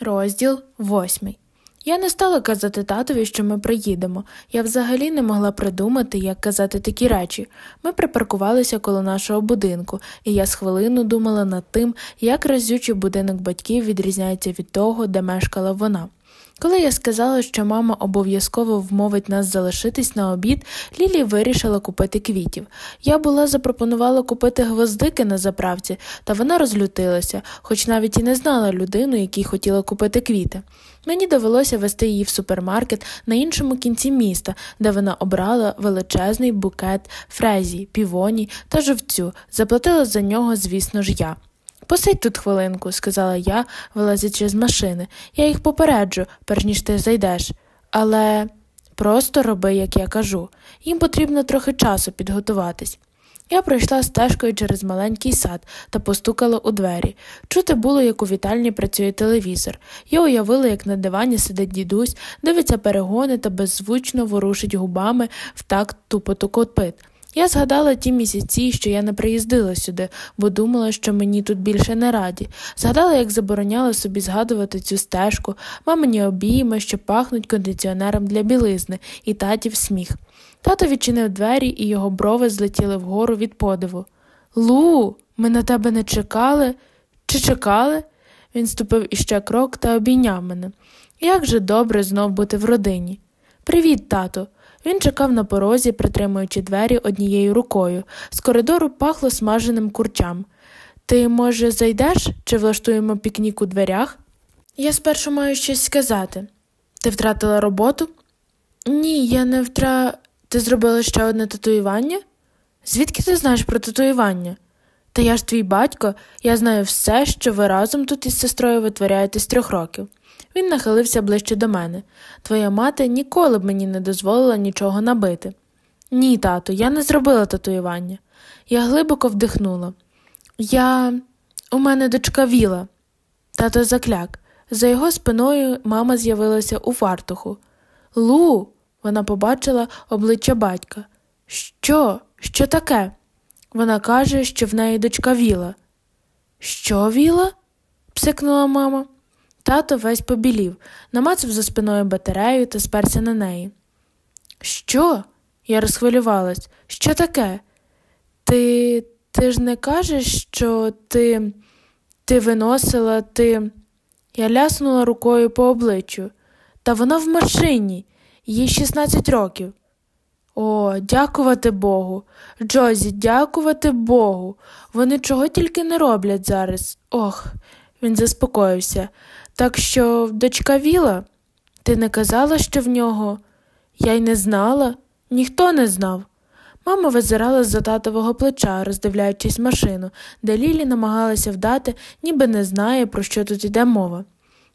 Розділ восьмий. Я не стала казати татові, що ми приїдемо. Я взагалі не могла придумати, як казати такі речі. Ми припаркувалися коло нашого будинку, і я з хвилину думала над тим, як разючий будинок батьків відрізняється від того, де мешкала вона. Коли я сказала, що мама обов'язково вмовить нас залишитись на обід, Лілі вирішила купити квітів. Я була запропонувала купити гвоздики на заправці, та вона розлютилася, хоч навіть і не знала людину, якій хотіла купити квіти. Мені довелося вести її в супермаркет на іншому кінці міста, де вона обрала величезний букет фрезі, півоні та жовцю, заплатила за нього, звісно ж, я. Посидь тут хвилинку, сказала я, вилазячи з машини. Я їх попереджу, перш ніж ти зайдеш. Але просто роби, як я кажу. Їм потрібно трохи часу підготуватись. Я пройшла стежкою через маленький сад та постукала у двері. Чути було, як у вітальні працює телевізор. Я уявила, як на дивані сидить дідусь, дивиться перегони та беззвучно ворушить губами в такт тупоту копит. Я згадала ті місяці, що я не приїздила сюди, бо думала, що мені тут більше не раді. Згадала, як забороняла собі згадувати цю стежку, мамині обійми, що пахнуть кондиціонером для білизни, і татів сміх. Тато відчинив двері, і його брови злетіли вгору від подиву. Лу, ми на тебе не чекали? Чи чекали? Він ступив іще крок та обійняв мене. Як же добре знов бути в родині. Привіт, тато. Він чекав на порозі, притримуючи двері однією рукою. З коридору пахло смаженим курчам. Ти, може, зайдеш чи влаштуємо пікнік у дверях? Я спершу маю щось сказати. Ти втратила роботу? Ні, я не втра. Ти зробила ще одне татуювання? Звідки ти знаєш про татуювання? Та я ж твій батько, я знаю все, що ви разом тут із сестрою витворяєте з трьох років. Він нахилився ближче до мене. Твоя мати ніколи б мені не дозволила нічого набити. Ні, тату, я не зробила татуювання. Я глибоко вдихнула. Я. У мене дочка віла. Тато закляк. За його спиною мама з'явилася у фартуху. Лу, вона побачила обличчя батька. Що? Що таке? Вона каже, що в неї дочка віла. Що віла? псикнула мама. Тато весь побілів, намацав за спиною батарею та сперся на неї. Що? Я розхвилювалась. Що таке? Ти ти ж не кажеш, що ти ти виносила, ти. Я ляснула рукою по обличчю. Та вона в машині, їй 16 років. О, дякувати Богу. Джозі, дякувати Богу. Вони чого тільки не роблять зараз. Ох, він заспокоївся. Так що, дочка Віла, ти не казала, що в нього? Я й не знала, ніхто не знав. Мама визирала з за татового плеча, роздивляючись машину, де Лілі намагалася вдати, ніби не знає, про що тут іде мова.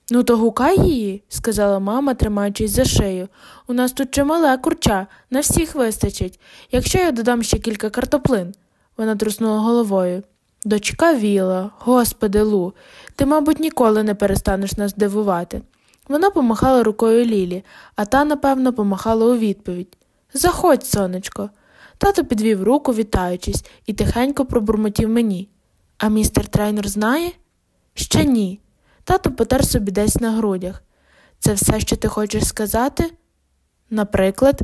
Ну, то гукай її, сказала мама, тримаючись за шию. У нас тут чимале курча, на всіх вистачить. Якщо я додам ще кілька картоплин. Вона труснула головою. Дочка Віла, господи Лу, ти, мабуть, ніколи не перестанеш нас дивувати. Вона помахала рукою Лілі, а та, напевно, помахала у відповідь. Заходь, сонечко. Тато підвів руку, вітаючись, і тихенько пробурмотів мені. А містер трейнер знає? Ще ні. Тато потер собі десь на грудях. Це все, що ти хочеш сказати? Наприклад,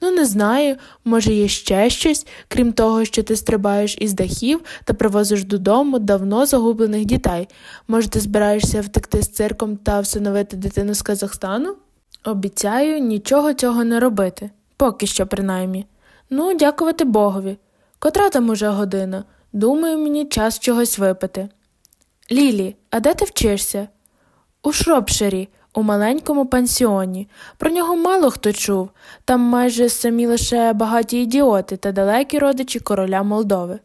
ну, не знаю, може, є ще щось, крім того, що ти стрибаєш із дахів та привозиш додому давно загублених дітей. Може, ти збираєшся втекти з цирком та всиновити дитину з Казахстану? Обіцяю нічого цього не робити, поки що, принаймні. Ну, дякувати Богові. Котра там уже година. Думаю, мені час чогось випити. Лілі, а де ти вчишся? У Шропширі, у маленькому пансіоні. Про нього мало хто чув. Там майже самі лише багаті ідіоти та далекі родичі короля Молдови.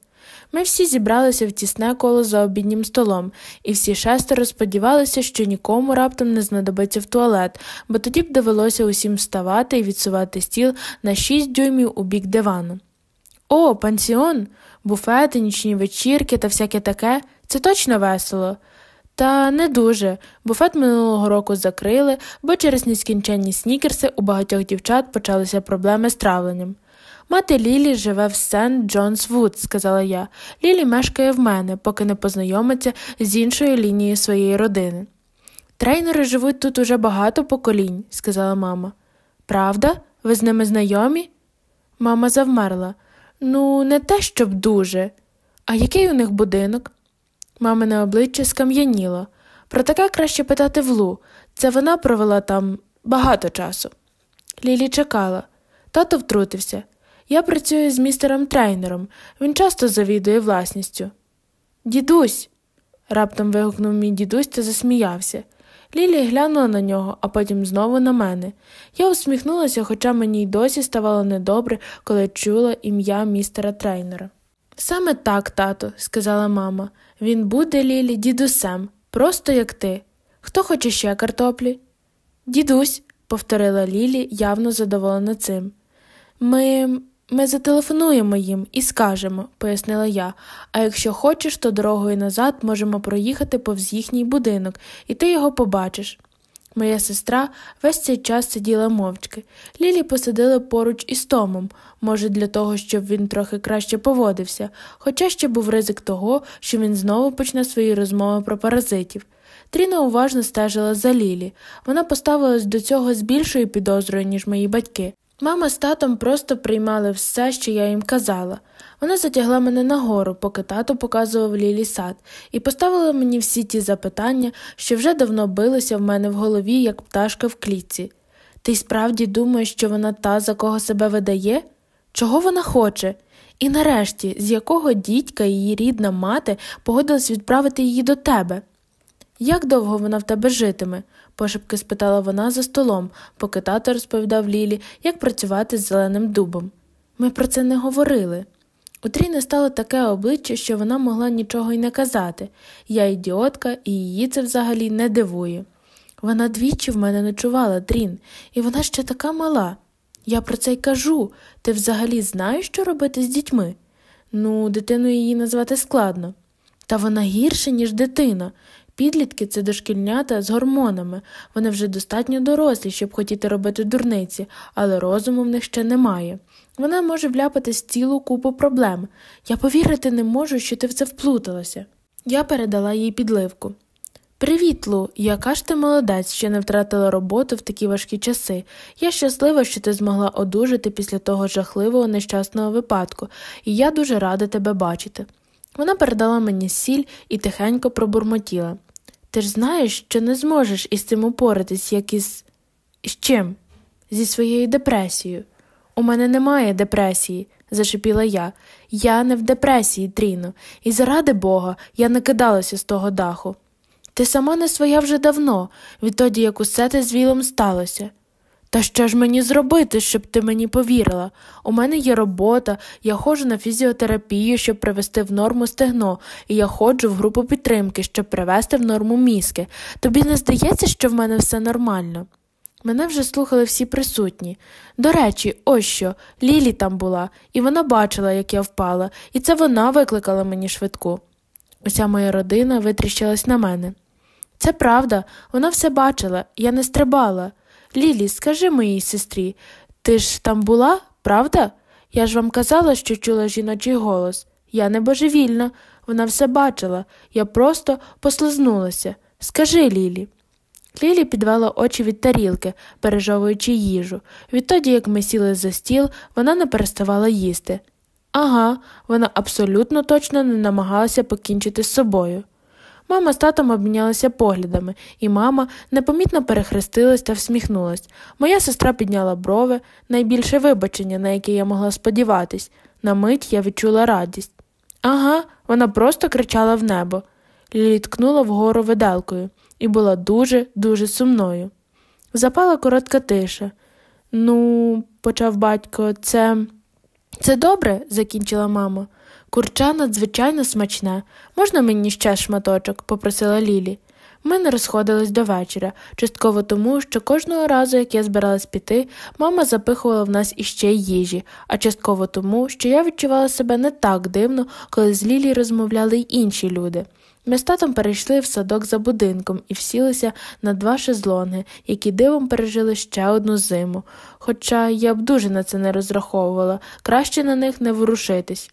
Ми всі зібралися в тісне коло за обіднім столом, і всі шестеро сподівалися, що нікому раптом не знадобиться в туалет, бо тоді б довелося усім вставати і відсувати стіл на шість дюймів у бік дивану. О, пансіон, буфети, нічні вечірки та всяке таке це точно весело. Та не дуже. Буфет минулого року закрили, бо через нескінченні снікерси у багатьох дівчат почалися проблеми з травленням. Мати Лілі живе в Сент Джонс Вуд, сказала я. Лілі мешкає в мене, поки не познайомиться з іншою лінією своєї родини. Трейнери живуть тут уже багато поколінь, сказала мама. Правда? Ви з ними знайомі? Мама завмерла. Ну, не те, щоб дуже. А який у них будинок? Мамине обличчя скам'яніло. Про таке краще питати в Лу. Це вона провела там багато часу. Лілі чекала. Тато втрутився. Я працюю з містером трейнером. Він часто завідує власністю. Дідусь. раптом вигукнув мій дідусь та засміявся. Лілі глянула на нього, а потім знову на мене. Я усміхнулася, хоча мені й досі ставало недобре, коли чула ім'я містера трейнера. Саме так, тато, сказала мама. Він буде Лілі дідусем, просто як ти. Хто хоче ще картоплі? Дідусь, повторила Лілі, явно задоволена цим. Ми ми зателефонуємо їм і скажемо, пояснила я, а якщо хочеш, то дорогою назад можемо проїхати повз їхній будинок, і ти його побачиш. Моя сестра весь цей час сиділа мовчки. Лілі посадили поруч із Томом, може, для того, щоб він трохи краще поводився, хоча ще був ризик того, що він знову почне свої розмови про паразитів. Тріна уважно стежила за Лілі. Вона поставилась до цього з більшою підозрою, ніж мої батьки. Мама з татом просто приймали все, що я їм казала. Вона затягла мене нагору, поки тато показував Лілі сад, і поставила мені всі ті запитання, що вже давно билися в мене в голові, як пташка в клітці. Ти справді думаєш, що вона та, за кого себе видає? Чого вона хоче? І нарешті, з якого дідька її рідна мати погодилась відправити її до тебе? Як довго вона в тебе житиме? пошепки спитала вона за столом, поки тато розповідав Лілі, як працювати з зеленим дубом. Ми про це не говорили. У Тріни стало таке обличчя, що вона могла нічого й не казати. Я ідіотка, і її це взагалі не дивує. Вона двічі в мене ночувала, Трін, і вона ще така мала. Я про це й кажу. Ти взагалі знаєш, що робити з дітьми? Ну, дитину її назвати складно. Та вона гірша, ніж дитина. Підлітки це дошкільнята з гормонами, вони вже достатньо дорослі, щоб хотіти робити дурниці, але розуму в них ще немає. Вона може вляпатись цілу купу проблем. Я повірити не можу, що ти в це вплуталася. Я передала їй підливку. Привіт, Лу, яка ж ти молодець, що не втратила роботу в такі важкі часи. Я щаслива, що ти змогла одужати після того жахливого нещасного випадку, і я дуже рада тебе бачити. Вона передала мені сіль і тихенько пробурмотіла. Ти ж знаєш, що не зможеш із цим упоратись, як із. З чим? Зі своєю депресією. У мене немає депресії, зашипіла я. Я не в депресії, Тріно, і заради Бога я не кидалася з того даху. Ти сама не своя вже давно, відтоді як усе те з вілом сталося. Та що ж мені зробити, щоб ти мені повірила? У мене є робота, я ходжу на фізіотерапію, щоб привести в норму стегно, і я ходжу в групу підтримки, щоб привести в норму мізки. Тобі не здається, що в мене все нормально? Мене вже слухали всі присутні. До речі, ось що, Лілі там була, і вона бачила, як я впала, і це вона викликала мені швидку. Уся моя родина витріщилась на мене. Це правда, вона все бачила, я не стрибала. Лілі, скажи моїй сестрі, ти ж там була, правда? Я ж вам казала, що чула жіночий голос. Я не божевільна, вона все бачила, я просто послизнулася. Скажи Лілі. Лілі підвела очі від тарілки, пережовуючи їжу. Відтоді, як ми сіли за стіл, вона не переставала їсти. Ага, вона абсолютно точно не намагалася покінчити з собою. Мама з татом обмінялися поглядами, і мама непомітно перехрестилась та всміхнулась. Моя сестра підняла брови, найбільше вибачення, на яке я могла сподіватись. На мить я відчула радість. Ага, вона просто кричала в небо. Лілі ткнула вгору виделкою і була дуже, дуже сумною. Запала коротка тиша. Ну, почав батько, це. Це добре, закінчила мама. Курча надзвичайно смачне. Можна мені ще шматочок? попросила Лілі. Ми не розходились до вечора, частково тому, що кожного разу, як я збиралась піти, мама запихувала в нас іще їжі, а частково тому, що я відчувала себе не так дивно, коли з Лілі розмовляли й інші люди. Ми з татом перейшли в садок за будинком і всілися на два шезлонги, які дивом пережили ще одну зиму. Хоча я б дуже на це не розраховувала, краще на них не ворушитись.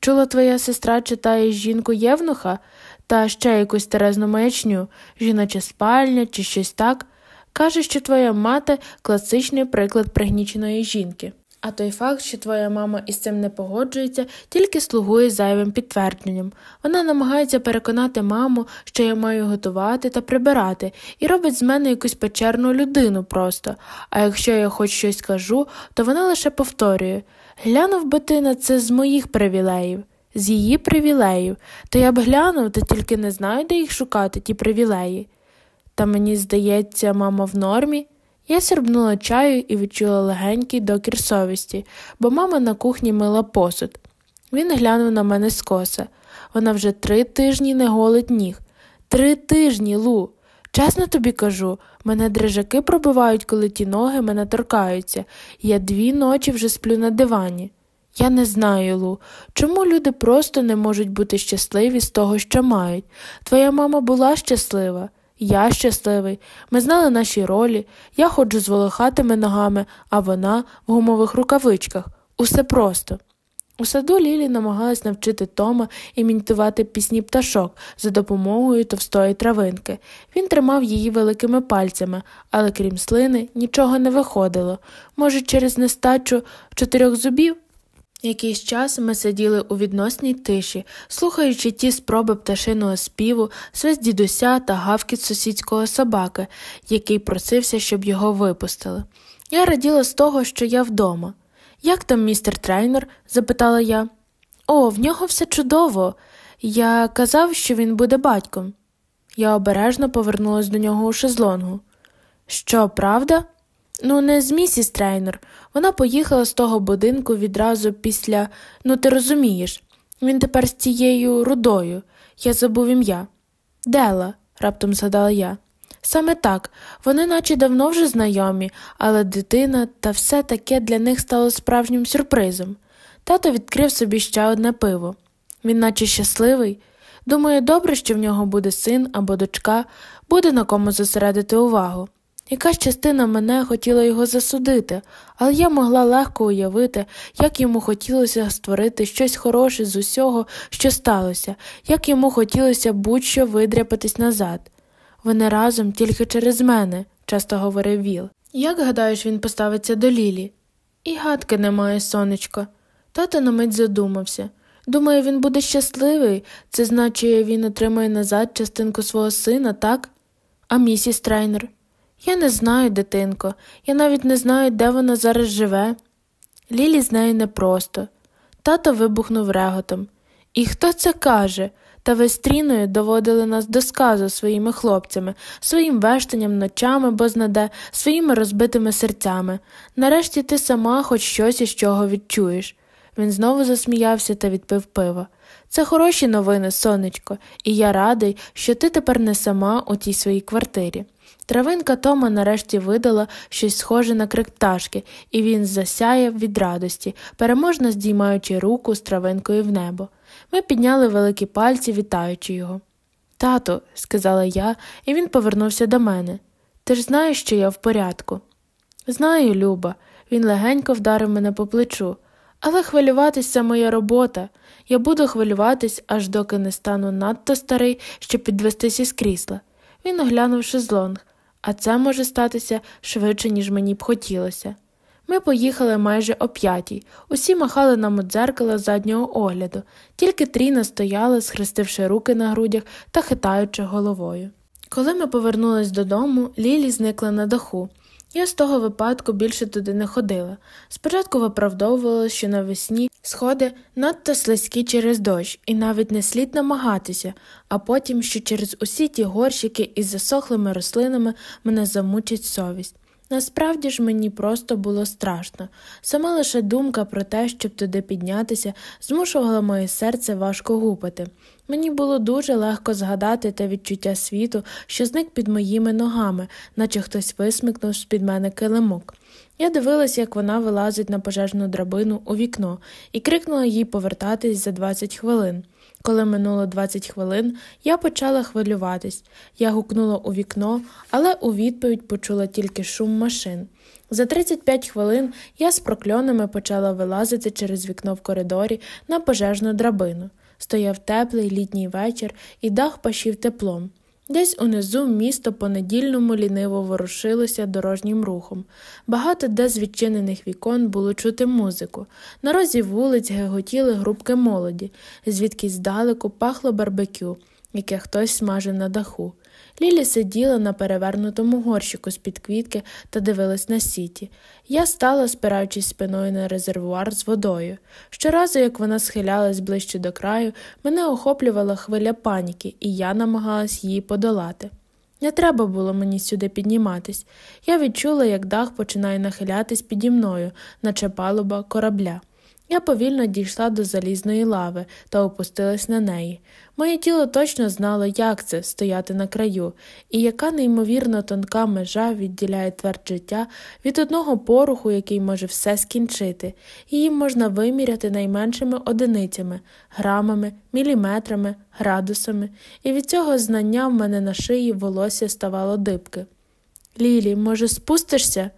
Чула, твоя сестра читає жінку Євнуха? та ще якусь терезну маячню, жіноча спальня чи щось так. Каже, що твоя мати класичний приклад пригніченої жінки. А той факт, що твоя мама із цим не погоджується, тільки слугує зайвим підтвердженням. Вона намагається переконати маму, що я маю готувати та прибирати, і робить з мене якусь печерну людину просто. А якщо я хоч щось кажу, то вона лише повторює глянув би ти на це з моїх привілеїв, з її привілеїв, то я б глянув, та тільки не знаю, де їх шукати, ті привілеї. Та мені здається, мама в нормі. Я сірбнула чаю і відчула легенький докір совісті, бо мама на кухні мила посуд. Він глянув на мене скоса. Вона вже три тижні не голить ніг. Три тижні, Лу. Чесно тобі кажу, мене дрижаки пробивають, коли ті ноги мене торкаються, я дві ночі вже сплю на дивані. Я не знаю, Лу, чому люди просто не можуть бути щасливі з того, що мають. Твоя мама була щаслива. Я щасливий, ми знали наші ролі, я ходжу з волохатими ногами, а вона в гумових рукавичках. Усе просто. У саду Лілі намагалась навчити Тома імітувати пісні пташок за допомогою товстої травинки. Він тримав її великими пальцями, але крім слини, нічого не виходило. Може, через нестачу чотирьох зубів? Якийсь час ми сиділи у відносній тиші, слухаючи ті спроби пташиного співу, свист дідуся та гавкіт сусідського собаки, який просився, щоб його випустили. Я раділа з того, що я вдома. Як там містер трейнер? запитала я. О, в нього все чудово. Я казав, що він буде батьком. Я обережно повернулася до нього у шезлонгу. Що, правда? Ну, не з місіс трейнер. Вона поїхала з того будинку відразу після, ну, ти розумієш, він тепер з цією рудою. Я забув ім'я. Дела, раптом згадала я. Саме так, вони наче давно вже знайомі, але дитина та все таке для них стало справжнім сюрпризом. Тато відкрив собі ще одне пиво. Він наче щасливий. Думаю, добре, що в нього буде син або дочка, буде на кому зосередити увагу. Якась частина мене хотіла його засудити, але я могла легко уявити, як йому хотілося створити щось хороше з усього, що сталося, як йому хотілося будь-що видряпатись назад. Вони разом тільки через мене, часто говорив Віл. Як гадаєш, він поставиться до Лілі? І гадки немає, сонечко. Тато на мить задумався. Думаю, він буде щасливий, це значить, він отримає назад частинку свого сина, так? А місіс трейнер? Я не знаю, дитинко, я навіть не знаю, де вона зараз живе. Лілі з нею непросто. Тато вибухнув реготом. І хто це каже? Та ви з Тріною доводили нас до сказу своїми хлопцями, своїм вештанням ночами, бо знаде, своїми розбитими серцями. Нарешті ти сама хоч щось із чого відчуєш. Він знову засміявся та відпив пива. Це хороші новини, сонечко, і я радий, що ти тепер не сама у тій своїй квартирі. Травинка Тома нарешті видала щось схоже на крик пташки, і він засяяв від радості, переможно здіймаючи руку з травинкою в небо. Ми підняли великі пальці, вітаючи його. Тато, сказала я, і він повернувся до мене. Ти ж знаєш, що я в порядку? Знаю, Люба. Він легенько вдарив мене по плечу. Але хвилюватись це моя робота. Я буду хвилюватись, аж доки не стану надто старий, щоб підвестись із крісла. Він оглянув шезлонг, а це може статися швидше, ніж мені б хотілося. Ми поїхали майже о п'ятій, усі махали нам у дзеркало заднього огляду, тільки Тріна стояла, схрестивши руки на грудях та хитаючи головою. Коли ми повернулись додому, Лілі зникла на даху. Я з того випадку більше туди не ходила. Спочатку виправдовувала, що навесні сходи надто слизькі через дощ, і навіть не слід намагатися, а потім, що через усі ті горщики із засохлими рослинами мене замучить совість. Насправді ж мені просто було страшно. Сама лише думка про те, щоб туди піднятися, змушувала моє серце важко гупати. Мені було дуже легко згадати те відчуття світу, що зник під моїми ногами, наче хтось висмикнув з під мене килимок. Я дивилась, як вона вилазить на пожежну драбину у вікно, і крикнула їй повертатись за 20 хвилин. Коли минуло 20 хвилин, я почала хвилюватись. Я гукнула у вікно, але у відповідь почула тільки шум машин. За 35 хвилин я з прокльонами почала вилазити через вікно в коридорі на пожежну драбину. Стояв теплий літній вечір, і дах пашів теплом. Десь унизу місто по недільному ліниво ворушилося дорожнім рухом. Багато де з відчинених вікон було чути музику. На розі вулиць геготіли групки молоді, звідки здалеку пахло барбекю, яке хтось смажив на даху. Лілі сиділа на перевернутому горщику з під квітки та дивилась на сіті. Я стала, спираючись спиною на резервуар з водою. Щоразу, як вона схилялась ближче до краю, мене охоплювала хвиля паніки, і я намагалась її подолати. Не треба було мені сюди підніматись. Я відчула, як дах починає нахилятись піді мною, наче палуба корабля. Я повільно дійшла до залізної лави та опустилась на неї. Моє тіло точно знало, як це стояти на краю, і яка неймовірно тонка межа відділяє твердь життя від одного поруху, який може все скінчити, її можна виміряти найменшими одиницями, грамами, міліметрами, градусами, і від цього знання в мене на шиї волосся ставало дибки. Лілі, може, спустишся?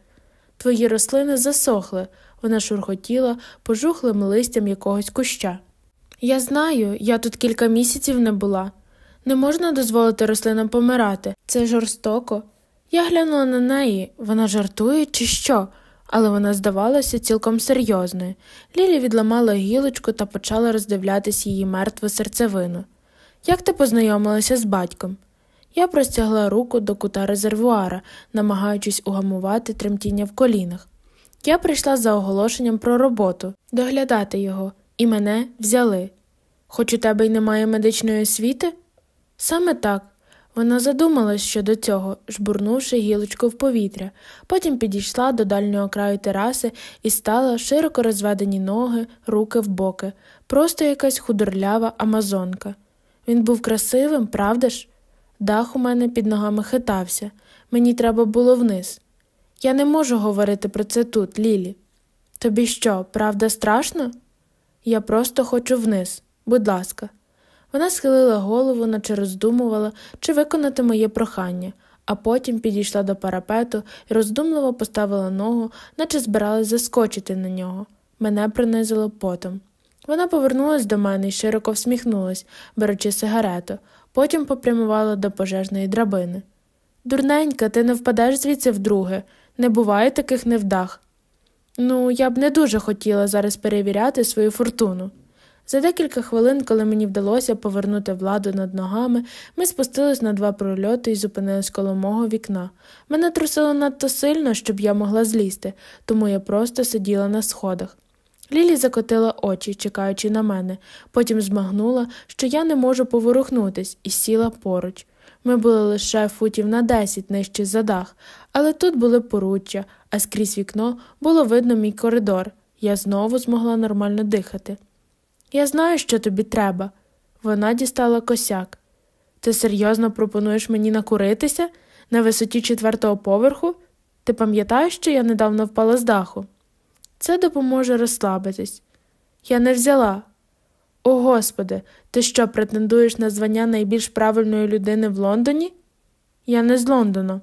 Твої рослини засохли. Вона шурхотіла пожухлим листям якогось куща. Я знаю, я тут кілька місяців не була. Не можна дозволити рослинам помирати. Це жорстоко. Я глянула на неї, вона жартує, чи що, але вона здавалася цілком серйозною. Лілі відламала гілочку та почала роздивлятись її мертву серцевину. Як ти познайомилася з батьком? Я простягла руку до кута резервуара, намагаючись угамувати тремтіння в колінах. Я прийшла за оголошенням про роботу, доглядати його, і мене взяли. Хоч у тебе й немає медичної освіти? Саме так. Вона задумалась щодо цього, жбурнувши гілочку в повітря, потім підійшла до дальнього краю тераси і стала широко розведені ноги, руки в боки, просто якась худорлява амазонка. Він був красивим, правда ж? Дах у мене під ногами хитався, мені треба було вниз. Я не можу говорити про це тут, Лілі. Тобі що, правда, страшно? Я просто хочу вниз, будь ласка. Вона схилила голову, наче роздумувала, чи виконати моє прохання, а потім підійшла до парапету і роздумливо поставила ногу, наче збиралась заскочити на нього. Мене принизило потом. Вона повернулась до мене і широко всміхнулась, беручи сигарету, потім попрямувала до пожежної драбини. Дурненька, ти не впадеш звідси вдруге. Не буває таких невдах. Ну, я б не дуже хотіла зараз перевіряти свою фортуну. За декілька хвилин, коли мені вдалося повернути владу над ногами, ми спустились на два прольоти і зупинились коло мого вікна. Мене трусило надто сильно, щоб я могла злізти, тому я просто сиділа на сходах. Лілі закотила очі, чекаючи на мене, потім змагнула, що я не можу поворухнутись, і сіла поруч. Ми були лише футів на десять нижче за дах, але тут були поруччя, а скрізь вікно було видно мій коридор. Я знову змогла нормально дихати. Я знаю, що тобі треба. Вона дістала косяк. Ти серйозно пропонуєш мені накуритися на висоті четвертого поверху? Ти пам'ятаєш, що я недавно впала з даху? Це допоможе розслабитись. Я не взяла. О Господи, ти що, претендуєш на звання найбільш правильної людини в Лондоні? Я не з Лондона.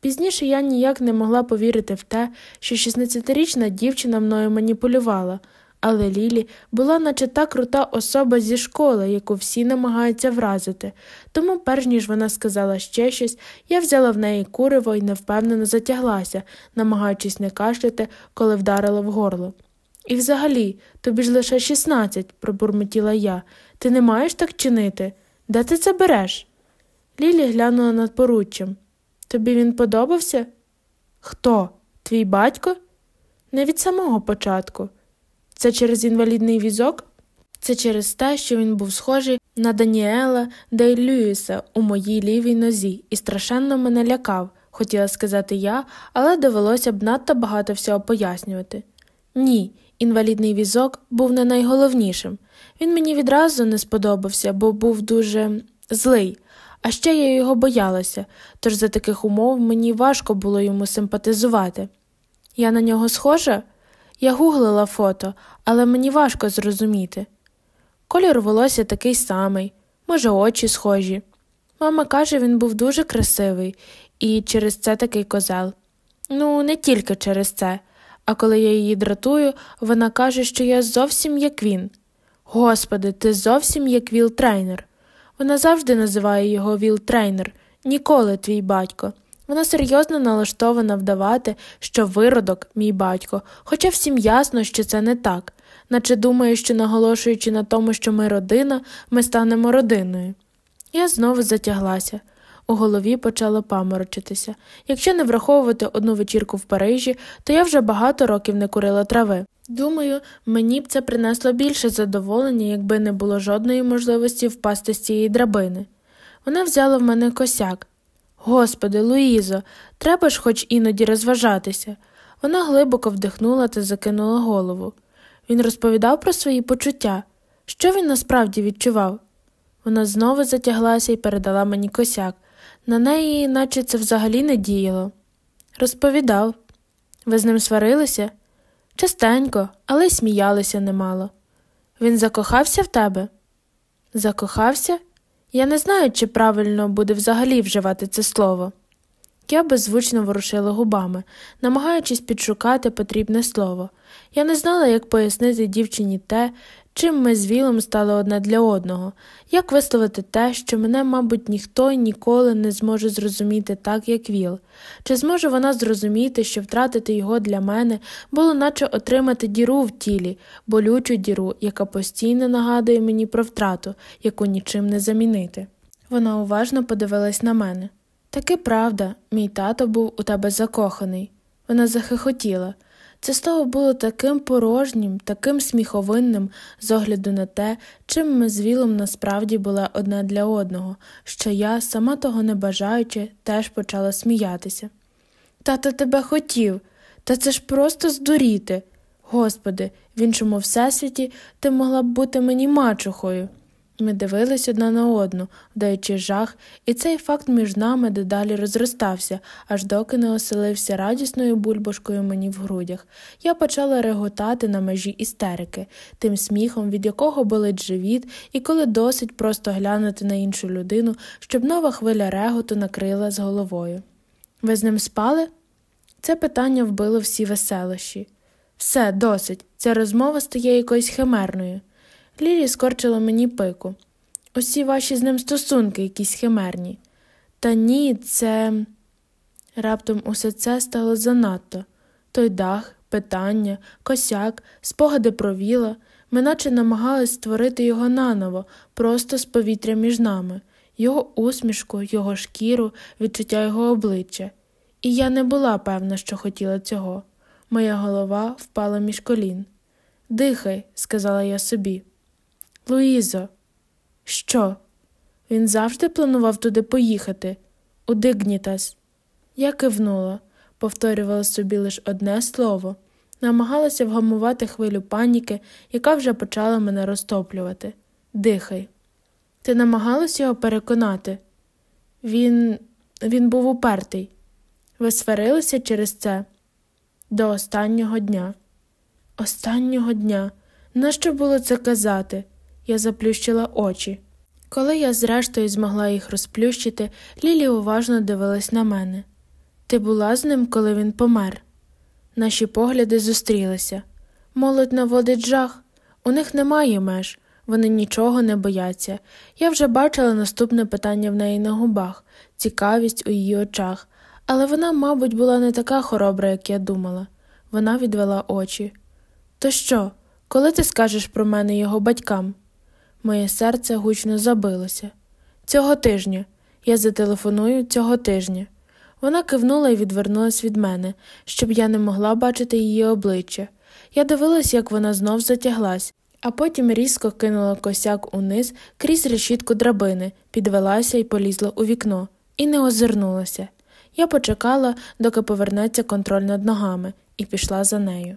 Пізніше я ніяк не могла повірити в те, що 16-річна дівчина мною маніпулювала, але Лілі була наче та крута особа зі школи, яку всі намагаються вразити, тому, перш ніж вона сказала ще щось, я взяла в неї куриво і невпевнено затяглася, намагаючись не кашляти, коли вдарила в горло. І взагалі, тобі ж лише 16, пробурмотіла я. Ти не маєш так чинити? Де ти це береш? Лілі глянула над поруччям. Тобі він подобався? Хто? Твій батько? Не від самого початку. Це через інвалідний візок? Це через те, що він був схожий на Даніела Дей Льюіса у моїй лівій нозі і страшенно мене лякав, хотіла сказати я, але довелося б надто багато всього пояснювати. Ні, інвалідний візок був не найголовнішим. Він мені відразу не сподобався, бо був дуже злий, а ще я його боялася, тож за таких умов мені важко було йому симпатизувати. Я на нього схожа? Я гуглила фото, але мені важко зрозуміти. Колір волосся такий самий, може, очі схожі. Мама каже, він був дуже красивий і через це такий козел. Ну, не тільки через це, а коли я її дратую, вона каже, що я зовсім як він. Господи, ти зовсім як Віл Трейнер. Вона завжди називає його Віл Трейнер, ніколи твій батько. Вона серйозно налаштована вдавати, що виродок, мій батько, хоча всім ясно, що це не так, наче думає, що наголошуючи на тому, що ми родина, ми станемо родиною. Я знову затяглася. У голові почало паморочитися. Якщо не враховувати одну вечірку в Парижі, то я вже багато років не курила трави. Думаю, мені б це принесло більше задоволення, якби не було жодної можливості впасти з цієї драбини. Вона взяла в мене косяк. Господи, Луїзо, треба ж хоч іноді розважатися. Вона глибоко вдихнула та закинула голову. Він розповідав про свої почуття. Що він насправді відчував? Вона знову затяглася і передала мені косяк. На неї, наче це взагалі не діяло. Розповідав. Ви з ним сварилися? Частенько, але й сміялися немало. Він закохався в тебе? Закохався? Я не знаю, чи правильно буде взагалі вживати це слово. Я беззвучно ворушила губами, намагаючись підшукати потрібне слово. Я не знала, як пояснити дівчині те, чим ми з Вілом стали одне для одного, як висловити те, що мене, мабуть, ніхто й ніколи не зможе зрозуміти так, як Віл, чи зможе вона зрозуміти, що втратити його для мене було наче отримати діру в тілі, болючу діру, яка постійно нагадує мені про втрату, яку нічим не замінити. Вона уважно подивилась на мене. Таки правда, мій тато був у тебе закоханий. Вона захихотіла. Це слово було таким порожнім, таким сміховинним з огляду на те, чим ми з Вілом насправді були одне для одного, що я, сама того не бажаючи, теж почала сміятися. Тато тебе хотів, та це ж просто здуріти. Господи, в іншому всесвіті ти могла б бути мені мачухою. Ми дивились одна на одну, вдаючи жах, і цей факт між нами дедалі розростався, аж доки не оселився радісною бульбашкою мені в грудях. Я почала реготати на межі істерики, тим сміхом, від якого болить живіт, і коли досить просто глянути на іншу людину, щоб нова хвиля реготу накрила з головою. Ви з ним спали? Це питання вбило всі веселощі. Все, досить, ця розмова стає якоюсь химерною. Лілі скорчила мені пику. Усі ваші з ним стосунки якісь химерні. Та ні, це. Раптом усе це стало занадто той дах, питання, косяк, спогади про віла. Ми наче намагались створити його наново, просто з повітря між нами, його усмішку, його шкіру, відчуття його обличчя. І я не була певна, що хотіла цього. Моя голова впала між колін. Дихай, сказала я собі. Луїзо, що? Він завжди планував туди поїхати, у Дигнітас. Я кивнула, повторювала собі лише одне слово, намагалася вгамувати хвилю паніки, яка вже почала мене розтоплювати. Дихай. Ти намагалась його переконати? Він він був упертий. Ви сварилися через це? До останнього дня. Останнього дня. Нащо було це казати? Я заплющила очі. Коли я, зрештою, змогла їх розплющити, Лілі уважно дивилась на мене. Ти була з ним, коли він помер? Наші погляди зустрілися. Молодь наводить жах, у них немає меж, вони нічого не бояться. Я вже бачила наступне питання в неї на губах, цікавість у її очах, але вона, мабуть, була не така хоробра, як я думала. Вона відвела очі. То що, коли ти скажеш про мене його батькам? Моє серце гучно забилося. Цього тижня. Я зателефоную цього тижня. Вона кивнула і відвернулась від мене, щоб я не могла бачити її обличчя. Я дивилась, як вона знов затяглась, а потім різко кинула косяк униз крізь решітку драбини, підвелася і полізла у вікно, і не озирнулася. Я почекала, доки повернеться контроль над ногами, і пішла за нею.